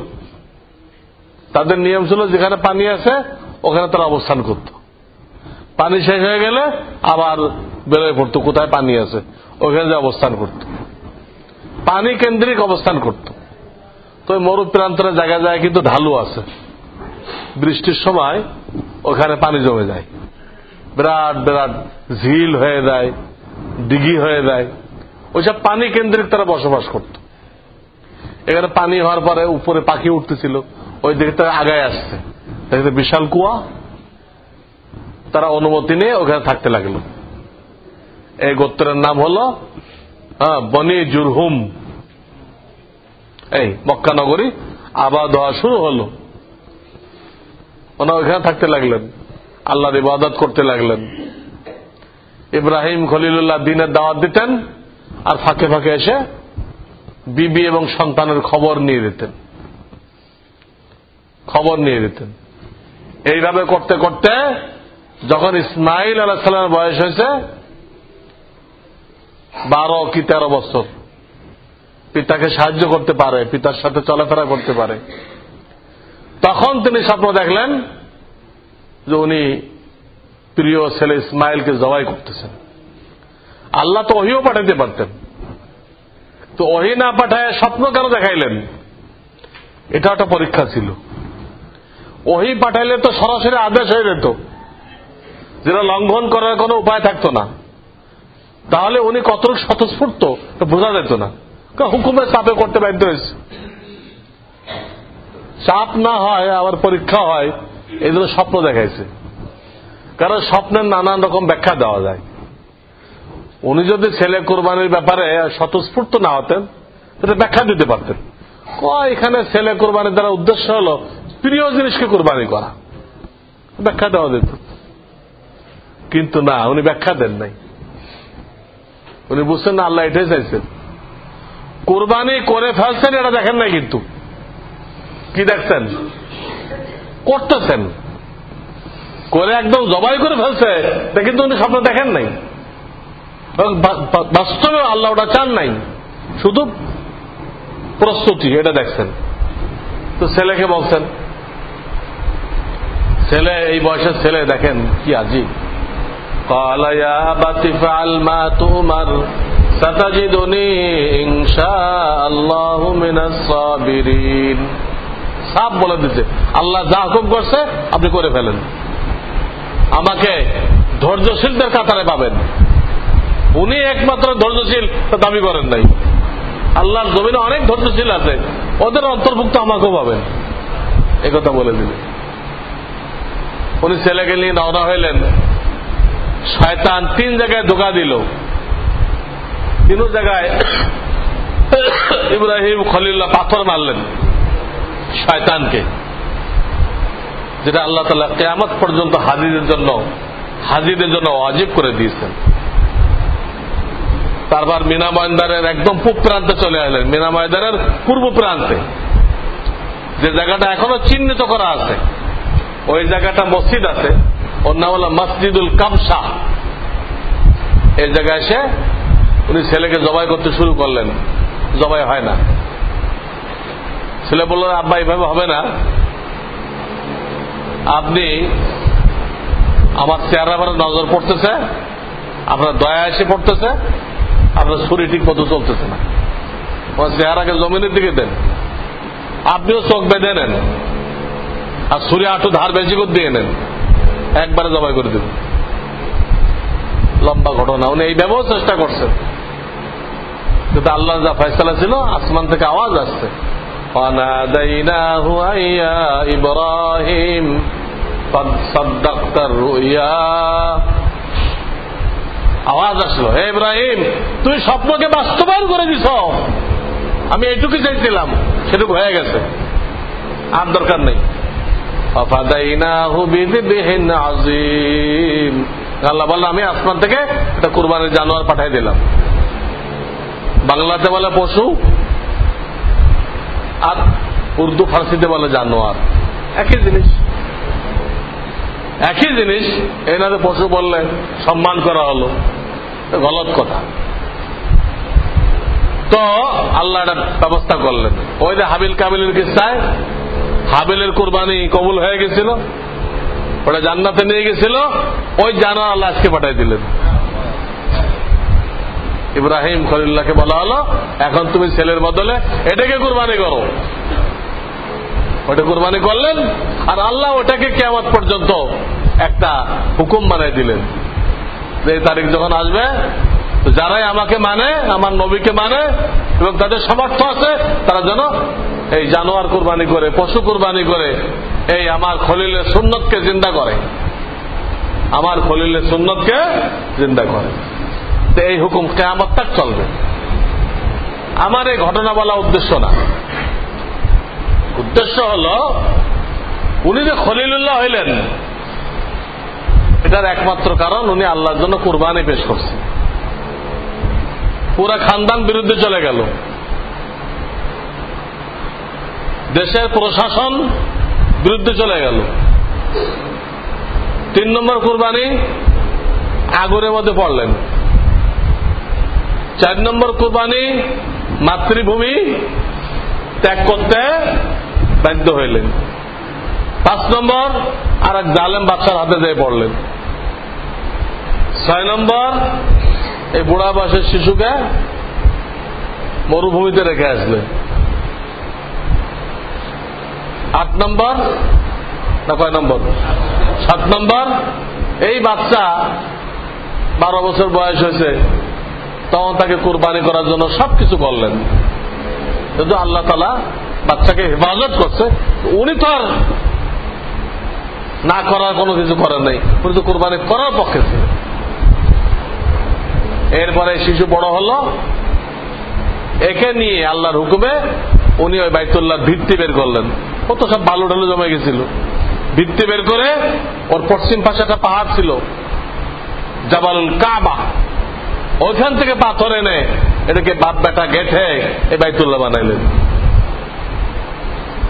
তাদের নিয়ম ছিল যেখানে পানি আছে, ওখানে তারা অবস্থান করত। পানি শেষ হয়ে গেলে আবার বেরোয় পড়তো, কোথায় পানি আছে? ওখানে যে অবস্থান করত। পানি কেন্দ্রিক অবস্থান করত। তো মরু প্রান্তরের জায়গায় জায়গায় কিন্তু ঢালু আছে। বৃষ্টির সময় ওখানে পানি জমে যায়। বিরাট বিরাট ঝিল হয়ে যায় দিঘি হয়ে যায়। ওইসব পানি কেন্দ্রিক তারা বসবাস করত। এখানে পানি হওয়ার পরে উপরে পাখি উঠতেছিল ওই দিকে তারা আগায় আসছে। দেখতে বিশাল কুয়া। তারা অনুমতি নিয়ে ওখানে থাকতে লাগল। এই গোত্রের নাম হল হ্যাঁ, বনি জুরহুম। এই মক্কা নগরী আবাদ হওয়া শুরু হল। ওনারা ওখানে থাকতে লাগলেন আল্লাহর ইবাদত করতে লাগলেন। ইব্রাহিম খলিলুল্লাহ দিনের দাওয়াত দিতেন। আর ফাঁকে ফাঁকে এসে বিবি এবং সন্তানের খবর নিয়ে দিতেন খবর নিয়ে দিতেন এইভাবে করতে করতে যখন ইসমাইল আলাহ সাল্লামের বয়স হয়েছে, বারো কি তেরো বছর, পিতাকে সাহায্য করতে পারে, পিতার সাথে চলাফেরা করতে পারে। তখন তিনি স্বপ্ন দেখলেন যে উনি প্রিয় ছেলে ইসমাইলকে জবাই করতেছেন। আল্লাহ তো ওহিও পাঠাইতে পারতেন। তো অহি না পাঠায় স্বপ্ন কেন দেখাইলেন? এটা একটা পরীক্ষা ছিল। ওহি পাঠাইলে তো সরাসরি আদেশ হয়ে যেত। যেটা লঙ্ঘন করার কোনো উপায় থাকতো না। তাহলে উনি কতটুকু স্বতঃস্ফূর্ত বোঝা যেত না। হুকুমের চাপে করতে বাধ্য হয়েছে। চাপ না হয়, আবার পরীক্ষা হয়, এই জন্য স্বপ্ন দেখাইছে। কারণ স্বপ্নের নানান রকম ব্যাখ্যা দেওয়া যায়। উনি যদি ছেলে কোরবানির ব্যাপারে স্বতঃস্ফূর্ত না হতেন, তাহলে ব্যাখ্যা দিতে পারতেন। এখানে ছেলে কোরবানির দ্বারা উদ্দেশ্য হল প্রিয় জিনিসকে কোরবানি করা। ব্যাখ্যা দেওয়া যেত। কিন্তু না, উনি ব্যাখ্যা দেন নাই। উনি বুঝছেন না, আল্লাহ এটাই চাইছেন। কোরবানি করে ফেলছেন, এটা দেখেন নাই কিন্তু। কি দেখছেন? করতেছেন। করে একদম জবাই করে ফেলছে কিন্তু উনি স্বপ্ন দেখেন নাই। বাস্তবে আল্লাহ ওটা চান নাই। শুধু প্রস্তুতি, এটা দেখছেন। তো ছেলেকে বলছেন, ছেলে, এই বয়সের ছেলে, দেখেন কি আজি সাপ বলে দিতে আল্লাহ যা হুকুম করছে, আপনি করে ফেলেন। আমাকে ধৈর্যশীলদের কাতারে পাবেন। উনি একমাত্র ধৈর্যশীল দাবি করেন নাই। আল্লাহর জমিনে অনেক ধৈর্যশীল আছে। ওদের অন্তর্ভুক্ত আমাকেও পাবেন। কথা বলে দিলেন উনি ছেলেকে নিয়ে রওনা হইলেন। শয়তান তিন জায়গায় ধোকা দিল। তিন জায়গায় ইব্রাহিম খলিল্লাহ পাথর মারলেন শয়তানকে। যেটা আল্লাহ তালা কেয়ামত পর্যন্ত হাজিদের জন্য হাজিদের জন্য অজীব করে দিয়েছেন। তারপর মিনা ময়দানের একদম পূব প্রান্তে চলে আসলেন। মিনা ময়দানের পূর্ব প্রান্তে। যে জায়গাটা এখনও চিহ্নিত করা আছে, ওই জায়গাটা মসজিদ আছে। ওর নাম হলো মসজিদুল কামসা। এই জায়গায় এসে উনি ছেলেকে জবাই করতে শুরু করলেন। জবাই হয় না। ছেলে বলল, আব্বা এইভাবে হবে না। আপনি আমার চেহারা নজর পড়তেছে, আপনার দয়া এসে পড়তেছে আপনার শরীর ঠিক মতো চলতেছে না। আমার চেহারাকে জমিনের দিকে দেন। আপনিও চোখ বেঁধে নেন। আর সুরে আটু ধার বেশি করে দিয়ে নেন। একবারে জবাই করে দেবেন লম্বা ঘটনা। উনি এইভাবেও চেষ্টা করছেন। কিন্তু আল্লাহ যা ফয়সলা ছিল, আসমান থেকে আওয়াজ আসছে। ইব্রাহিম আওয়াজ আসলো, হে ইব্রাহিম তুই স্বপ্নকে বাস্তবায়ন করে দিছ। আমি এইটুকু চাইছিলাম, সেটুকু হয়ে গেছে। আর দরকার নেই। আল্লাহ বলল, আমি আসমান থেকে একটা কোরবানের জানোয়ার পাঠাই দিলাম। বাংলাতে বলে পশু, আর উর্দু ফার্সিতে বলে জানোয়ার। একই জিনিস। একই জিনিস, এনারে পশু বললে সম্মান করা হলো। গলত কথা। তো আল্লাহ ব্যবস্থা করলেন। ওই যে হাবিল কাবিলের কিস্তায় হাবিলের কোরবানি কবুল হয়ে গেছিল, ওটা জান্নাতে নিয়ে গেছিল, ওই জানোয়ার আল্লাহ আজকে পাঠাই দিলেন। ইব্রাহিম খলিল্লাহকে বলা হলো, এখন তুমি ছেলের বদলে এটাকে কুরবানি করো। ওটা কুরবানি করলেন, আর আল্লাহ ওটাকে কেমন পর্যন্ত একটা হুকুম বানাই দিলেন। এই তারিখ যখন আসবে যারাই আমাকে মানে আমার নবীকে মানে এবং তাদের সমর্থ আছে, তারা যেন এই জানোয়ার কুরবানি করে, পশু কুরবানি করে, এই আমার খলিলের সুন্নতকে জিন্দা করে। আমার খলিলের সুন্নতকে জিন্দা করে। তো এই হুকুম কেয়ামত তাক চলবে। আমার এই ঘটনা বলা উদ্দেশ্য না। উদ্দেশ্য হল, উনি যে খলিলুল্লাহ হইলেন এটার একমাত্র কারণ উনি আল্লাহর জন্য কোরবানি পেশ করছেন। পুরা খানদান বিরুদ্ধে চলে গেল। দেশের প্রশাসন বিরুদ্ধে চলে গেল। তিন নম্বর কোরবানি আগুনের মধ্যে পড়লেন। চার নম্বর কোরবানি মাতৃভূমি ত্যাগ করতে বাধ্য হইলেন। পাঁচ নম্বর আর এক জালেম বাচ্চার হাতে দিয়ে পড়লেন। ছয় নম্বর, এই বুড়া বয়সের শিশুকে মরুভূমিতে রেখে আসলেন। আট নম্বর, না কয় নম্বর? সাত নম্বর, এই বাচ্চা বারো বছর বয়স হয়েছে, তখন তাকে কোরবানি করার জন্য সবকিছু বললেন। কিন্তু আল্লাহ তালা বাচ্চাকে হেফাজত করছে। উনি তো আর না করার কোনো কিছু করেন নাই উনি তো কোরবানি করার পক্ষে ছিল। এরপরে শিশু বড় হলো। একে নিয়ে আল্লাহর হুকুমে উনি ওই বাইতুল্লাহর ভিত্তি বের করলেন। ও তো সব বালু ঢালু জমে গেছিল। ভিত্তি বের করে ওর পশ্চিম পাশে একটা পাহাড় ছিল, জাবালুল কাবা। ওইখান থেকে পাথর এনে এটাকে বাপ বেটা গেঠে এই বাইতুল্লাহ বানাইলেন।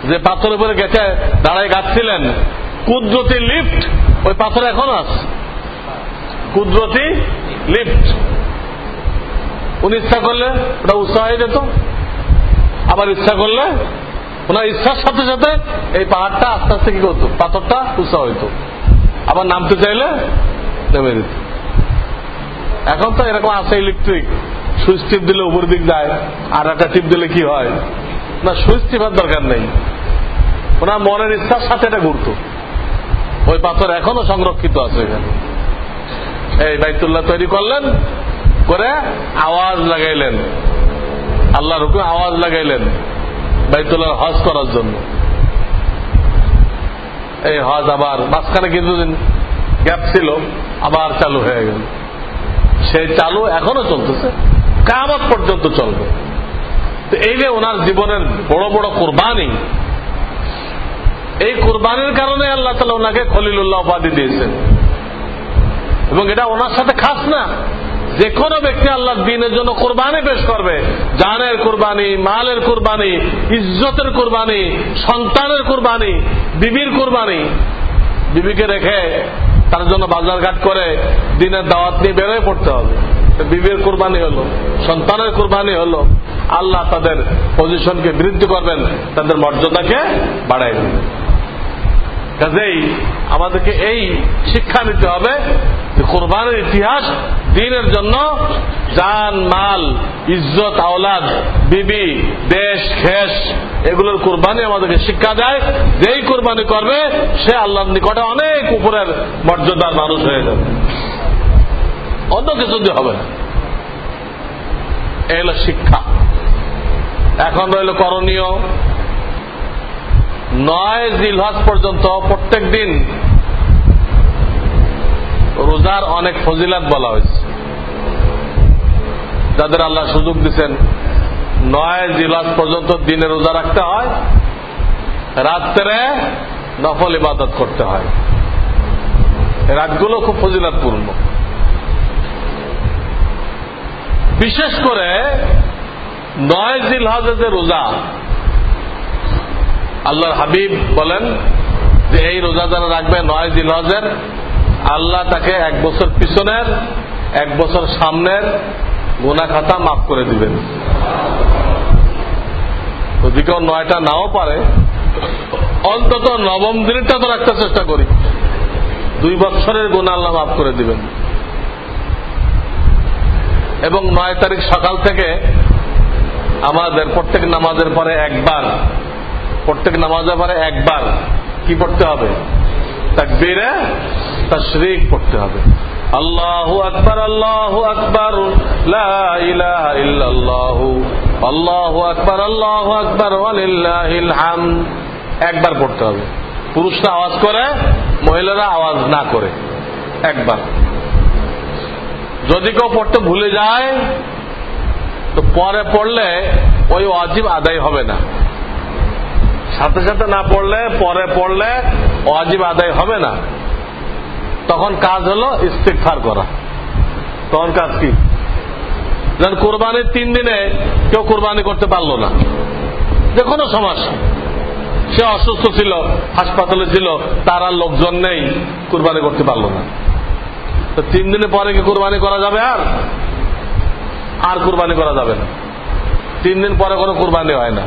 যে পাথরের উপরে গেছে দাঁড়ায় গাচ্ছিলেন কুদরতি লিফট, ওই পাথর এখন আছে। কুদরতি লিফট। উনি ইচ্ছা করলে ওটা উৎসাহ হয়ে যেত, আবার ইচ্ছা করলে ওনার ইচ্ছার সাথে সাথে এই পাহাড়টা আস্তে আস্তে কি করতো, পাথরটা উৎসাহ হইতো। আবার নামতে চাইলে নেমে দিত এখন তো এরকম আছে ইলেকট্রিক। সুইচ টিপ দিলে উপর দিক যায়, আর একটা টিপ দিলে কি হয়? না, সুইচ টিপার দরকার নেই। ওনার মনের ইচ্ছার সাথে এটা ঘুরত। ওই পাথর এখনও সংরক্ষিত আছে এই বাইতুল্লাহ তৈরি করলেন, করে আওয়াজ লাগাইলেন। আল্লাহর হুকুম আওয়াজ লাগাইলেন বাইতুল্লাহ হজ করার জন্য। এই হজ আবার মাঝখানে কিছুদিন গ্যাপ ছিল, আবার চালু হয়ে গেল। সেই চালু এখনও চলতেছে কামত পর্যন্ত চলবে। তো এই যে ওনার জীবনের বড় বড় কোরবানি এই কোরবানির কারণে আল্লাহ তালা ওনাকে খলিলুল্লাহ উপাধি দিয়েছেন। এবং এটা ওনার সাথে খাস না। যে কোনো ব্যক্তি আল্লাহ দিনের জন্য কোরবানি পেশ করবে। জানের কোরবানি, মালের কোরবানি, ইজ্জতের কোরবানি, সন্তানের কোরবানি, বিবির কোরবানি। বিবিকে রেখে তার জন্য বাজারঘাট করে দিনের দাওয়াত নিয়ে বেরোয় পড়তে হবে। বিবির কোরবানি হলো, সন্তানের কোরবানি হলো। আল্লাহ তাদের পজিশনকে বৃদ্ধি করবেন, তাদের মর্যাদাকে বাড়াই দেবেন। কাজেই আমাদেরকে এই শিক্ষা নিতে হবে কোরবানের ইতিহাস দিনের জন্য জান, মাল, ইজ্জত, আওলাদ, বিবি, দেশ খেস এগুলোর কোরবানি আমাদেরকে শিক্ষা দেয়। যেই কোরবানি করবে, সে আল্লাহর নিকটে অনেক উপরের মর্যাদার মানুষ হয়ে যাবে। অন্য কিছু দিয়ে হবে এই হলো শিক্ষা। এখন রইল করণীয়। নয় জিলহজ পর্যন্ত প্রত্যেক দিন রোজার অনেক ফজিলাত বলা হয়েছে। যাদের আল্লাহ সুযোগ দিচ্ছেন নয় জিলহজ পর্যন্ত দিনে রোজা রাখতে হয়, রাত্রে নফল ইবাদত করতে হয়। রাতগুলো খুব ফজিলাতপূর্ণ। বিশেষ করে নয় জিলহজে যে রোজা আল্লাহর হাবিব বলেন যে, এই রোজা যারা রাখবে, নয় জিলহজের আল্লাহ তাকে এক বছর পিছনের, এক বছর সামনের গোনা খাতা মাফ করে দিবেন। যদি কেউ নয়টা নাও পারে, অন্তত নবম দিনটা তো রাখতে চেষ্টা করি। দুই বছরের গুণা আল্লাহ মাফ করে দিবেন। এবং নয় তারিখ সকাল থেকে আমাদের প্রত্যেক নামাজের পরে একবার প্রত্যেক নামাজের পরে একবার কি পড়তে হবে? তাকবীরে, তশরিক পড়তে হবে। আল্লাহু আকবার আল্লাহু আকবার, লা ইলাহা ইল্লাল্লাহু, আল্লাহু আকবার আল্লাহু আকবার, ওয়ালিল্লাহিল হামদ, একবার পড়তে হবে। পুরুষরা আওয়াজ করে, মহিলারা আওয়াজ না করে, একবার। যদি কেউ পড়তে ভুলে যায়, তো পরে পড়লে ওই অজীব আদায় হবে না। সাথে সাথে না পড়লে, পরে পড়লে অজীব আদায় হবে না। তখন কাজ হলো ইস্তেকফার করা। তখন কাজ কি? কোরবানির তিন দিনে কেউ কোরবানি করতে পারল না। যে কোনো সমস্যা। সে অসুস্থ ছিল, হাসপাতালে ছিল, তার আর লোকজন নেই, কোরবানি করতে পারল না। তো তিন দিনে পরে কি কোরবানি করা যাবে আর? আর কোরবানি করা যাবে না। তিন দিন পরে কোনো কোরবানি হয় না।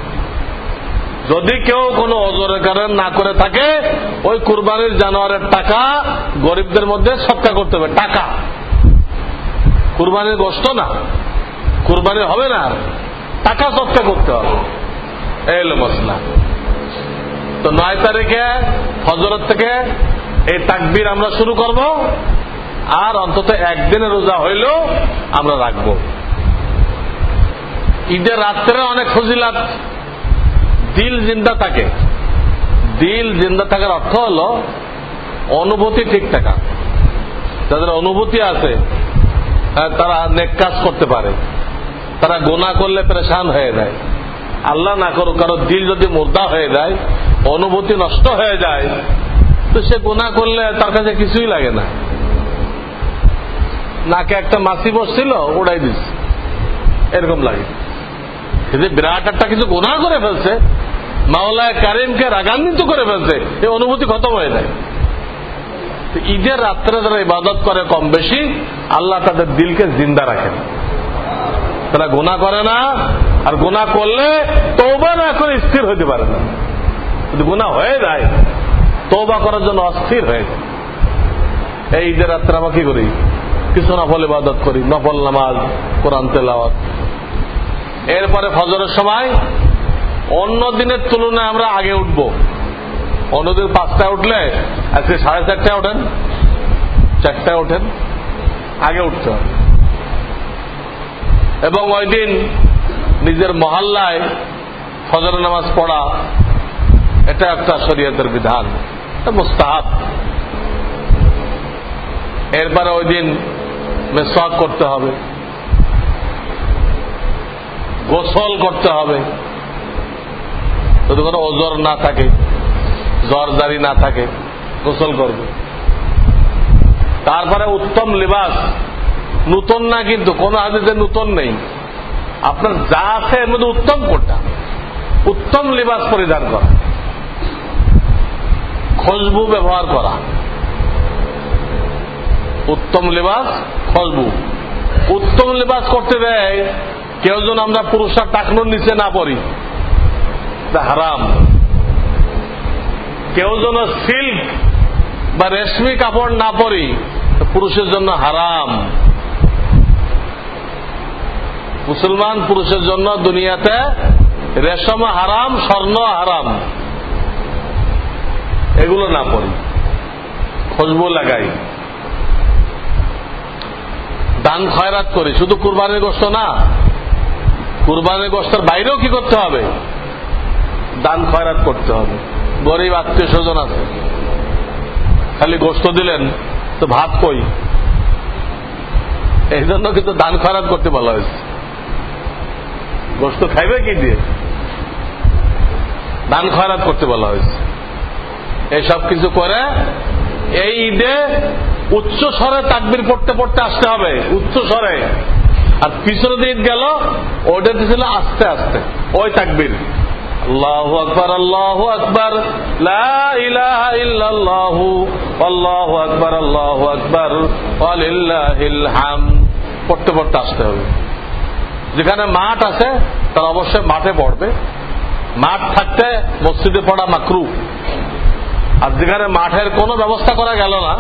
যদি কেউ কোনো অজরের কারণ না করে থাকে, ওই কুরবানির জানোয়ারের টাকা গরিবদের মধ্যে সৎকা করতে হবে। টাকা। কুরবানির গোষ্ঠ না। কুরবানি হবে না। টাকা সৎকা করতে হবে। এই মশলা তো নয় তারিখে হজরত থেকে এই তাকবির আমরা শুরু করব, আর অন্তত একদিনে রোজা হইলেও আমরা রাখব। ঈদের রাত্রে অনেক ফজিলাত দিল জিন্দা থাকে। দিল জিন্দা থাকার অর্থ হল অনুভূতি ঠিক থাকা। যাদের অনুভূতি আছে তারা নেক কাজ করতে পারে। তারা গোনা করলে পরেশান হয়ে যায়। আল্লাহ না করুক কারও দিল যদি মুর্দা হয়ে যায়, অনুভূতি নষ্ট হয়ে যায়, তো সে গোনা করলে তার কাছে কিছুই লাগে না। নাকে একটা মাসি বসছিল, উড়াই দিচ্ছে এরকম লাগে। কিন্তু বিরাট একটা কিছু গোনা করে ফেলছে মাওলায় কারিমকে রাগান্বিত করে ফেলছে এই অনুভূতি খতম হয়ে যায়। ঈদের রাত্রে যারা ইবাদত করে কম বেশি, আল্লাহ তাদের দিলকে জিন্দা রাখেন তারা গুণা করে না, আর গুণা করলে তৌবা না করে স্থির হইতে পারে না। যদি গুণা হয়ে যায় তৌবা করার জন্য অস্থির হয়ে যায়। এই ঈদের রাত্রে আমরা কি করি? কিছু নফল ইবাদত করি, নফল নামাজ, কোরআন তেলাওয়াত। এরপরে ফজরের সময় অন্য দিনের তুলনায় আমরা আগে উঠব। অন্যদিন পাঁচটায় উঠলে, আজকে সাড়ে চারটায় ওঠেন চারটায় ওঠেন, আগে উঠতে হবে। এবং ওই দিন নিজের মহল্লায় ফজর নামাজ পড়া, এটা একটা শরীয়তের বিধান মুস্তাহাব। এরপরে ওই দিন মেসওয়াক করতে হবে, গোসল করতে হবে। যদি কোনো ওজর না থাকে, জ্বর জারি না থাকে, গোসল করবে। তারপরে উত্তম লিবাস, নূতন না কিন্তু, কোন হাদিসে নূতন নেই। আপনার যা আছে এর মধ্যে উত্তম কোনটা? উত্তম লিবাস পরিধান করা। খুশবু ব্যবহার করা। উত্তম লিবাস খুশবু উত্তম লিবাস করতে দেয়, কেউ যেন আমরা পুরুষরা টাকনোর নিচে না পড়ি। হারাম। কেউ যেন সিল্ক বা রেশমি কাপড় না পরি পুরুষের জন্য হারাম। মুসলমান পুরুষের জন্য দুনিয়াতে রেশম হারাম, স্বর্ণ হারাম। এগুলো না পড়ি খুশবু লাগাই। দান খয়রাত করি। শুধু কুরবানির গোষ্ঠ না, কুরবানির গোষ্ঠের বাইরেও কি করতে হবে? দান খয়রাত করতে হবে। গরিব আত্মীয় স্বজন আছে। খালি গোষ্ঠ দিলেন, তো ভাত কই? এই জন্য কিন্তু দান খয়রাত করতে বলা হয়েছে। গোষ্ঠ খাইবে কি দিয়ে? দান খয়রাত করতে বলা হয়েছে। এইসব কিছু করে এই ঈদে উচ্চ স্বরে তাকবির পড়তে পড়তে আসতে হবে, উচ্চ স্বরে। আর পিছনে দিন গেল ওইটাতে ছিল আস্তে আস্তে, ওই তাকবির। আল্লাহ আকবর আল্লাহ আকবর। আল্লাহ আকবর আল্লাহ আকবর। হাম পড়তে পড়তে আসতে হবে। যেখানে মাঠ আছে, তারা অবশ্যই মাঠে পড়বে। মাঠ থাকতে মসজিদে পড়া মাকরু। আর যেখানে মাঠের কোনো ব্যবস্থা করা গেল না,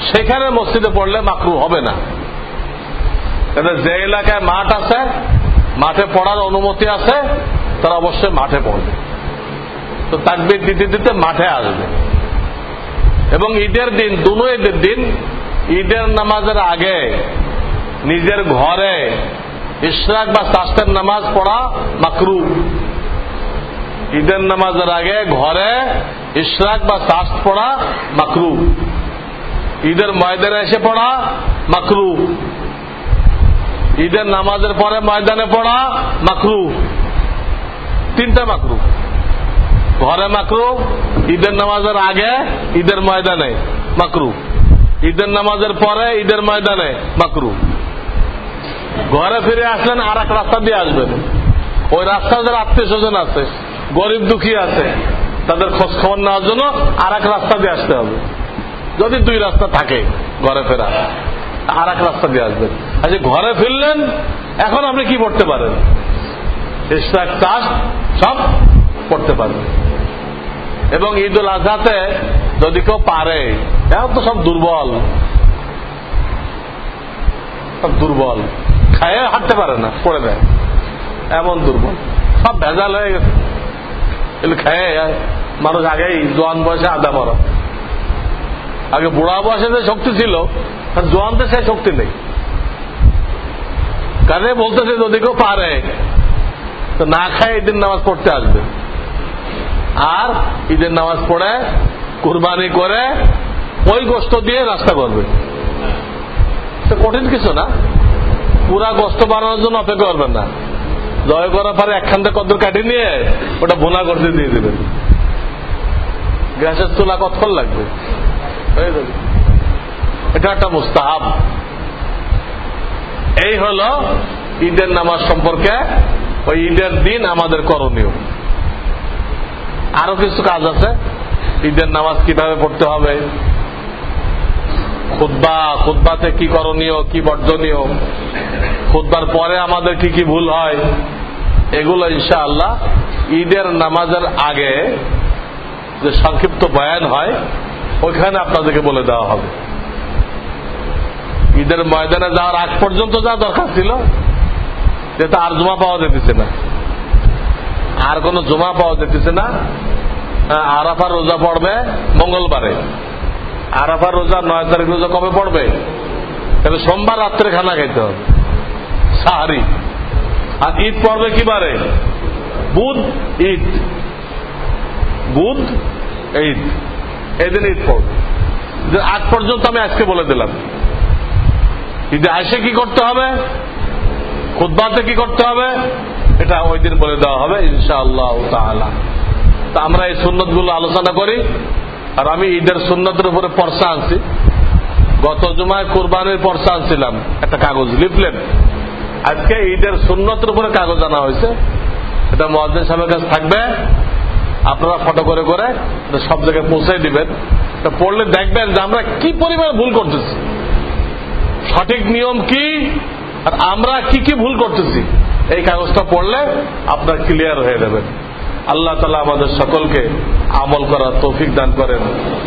সেখানে মসজিদে পড়লে মাকরু হবে না। যে এলাকায় মাঠ আছে, মাঠে পড়ার অনুমতি আছে তারা অবশ্যই মাঠে পড়বে। তো তাকবির দিতে দিতে মাঠে আসবে। এবং ঈদের দিন, দুনো ঈদের দিন, ঈদের নামাজের আগে নিজের ঘরে ইশরাক বা শাস্ত্রের নামাজ পড়া মাকরু। ঈদের নামাজের আগে ঘরে ইশরাক বা শাস্ত পড়া মাকরু। ঈদের ময়দানে এসে পড়া মাকরু। ঈদের নামাজের পরে ময়দানে পড়া মাকরু। তিনটা মাকরু। ঘরে মাকরু, ঈদের নামাজের আগে, ঈদের ময়দানে মাকরু। ঈদের নামাজের পরে, ঈদের ময়দানে মাকরু। ঘরে ফিরে আসলেন আর এক রাস্তা দিয়ে আসবেন। ওই রাস্তা যারা আত্মীয় স্বজন আছে, গরিব দুঃখী আছে, তাদের খোঁজ খবর নেওয়ার জন্য আর এক রাস্তা দিয়ে আসতে হবে। যদি দুই রাস্তা থাকে ঘরে ফেরা আর এক রাস্তা দিয়ে আসবেন। আচ্ছা ঘরে ফিরলেন, এখন আপনি কি পড়তে পারেন? সব পড়তে পারবেন এবং ঈদ উল আজহাতে যদি কেউ পারে এখন তো সব দুর্বল। সব দুর্বল। খায়ে হাঁটতে পারে না, পড়ে দেয় এমন দুর্বল। সব ভেজাল হয়ে গেছে। এগুলো খায় মানুষ আগেই জোয়ান বয়সে আদা মরা। আগে বুড়া বয়সে যে শক্তি ছিল তার জোয়ানতে সে শক্তি নেই। কাজে বলতেছে, যদি কেউ পারে তো না খায় ঈদের নামাজ পড়তে আসবে। আর ঈদের নামাজ পড়ে, কুরবানি করে, ওই গোস্ত দিয়ে রাস্তা করবে। কঠিন কিছু না। পুরা গোস্ত বানানোর জন্য অপেক্ষা করবেন না। জয় করার পরে একখান থেকে কদ্দুর কাটি নিয়ে ওটা বোনা করতে দিয়ে দেবেন। গ্যাসের চুলা কতক্ষণ লাগবে? এটা একটা মুস্তাহাব। এই হল ঈদের নামাজ সম্পর্কে ওই ঈদের দিন আমাদের করণীয়। আরও কিছু কাজ আছে। ঈদের নামাজ কীভাবে পড়তে হবে? খুদ্া খুদ্বাতে কি করণীয়, কি বর্জনীয়? খুদ্বার পরে আমাদের কি কি ভুল হয়? এগুলো ইনশা আল্লাহ ঈদের নামাজের আগে যে সংক্ষিপ্ত বয়ান হয়, ওইখানে আপনাদেরকে বলে দেওয়া হবে। ঈদের ময়দানে যাওয়ার আগ পর্যন্ত যা দরকার ছিল যেহেতু আর জমা পাওয়া যেতেছে না। আর কোন জমা পাওয়া যেতেছে না। আরাফার রোজা পড়বে মঙ্গলবারে। আরাফার রোজা নয় তারিখ রোজা কবে পড়বে? তাহলে সোমবার রাত্রে খানা খাইতে হবে। সাহারি। আর ঈদ পড়বে কি বারে বুধ, ঈদ। বুধ, ঈদ। এদিন ঈদ পড়বে। আজ পর্যন্ত আমি আজকে বলে দিলাম। ঈদে আসে কি করতে হবে? খুদ্বাতে কি করতে হবে? এটা ওই দিন বলে দেওয়া হবে, ইনশাআল্লাহ তাহলা তা আমরা এই সুন্নতগুলো আলোচনা করি। আর আমি ঈদের সুন্নতের উপরে পর্সা আনছি। গত জুমায় কোরবানির পর্সা আনছিলাম, একটা কাগজ লিফলেট আজকে ঈদের সুন্নতের উপরে কাগজ আনা হয়েছে। এটা মহাজিন সাহেবের কাছে থাকবে। আপনারা ফটো করে করে সব জায়গায় পৌঁছে দিবেন। পড়লে দেখবেন যে আমরা কি পরিমাণ ভুল করতেছি। সঠিক নিয়ম কি? আর আমরা কি কি ভুল করতেছি? এই কাগজটা পড়লে আপনার ক্লিয়ার হয়ে যাবেন আল্লাহ তালা আমাদের সকলকে আমল করার তৌফিক দান করেন।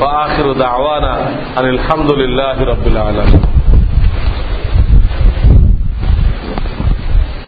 আখির আলহামদুলিল্লাহ রবিল্লা আলম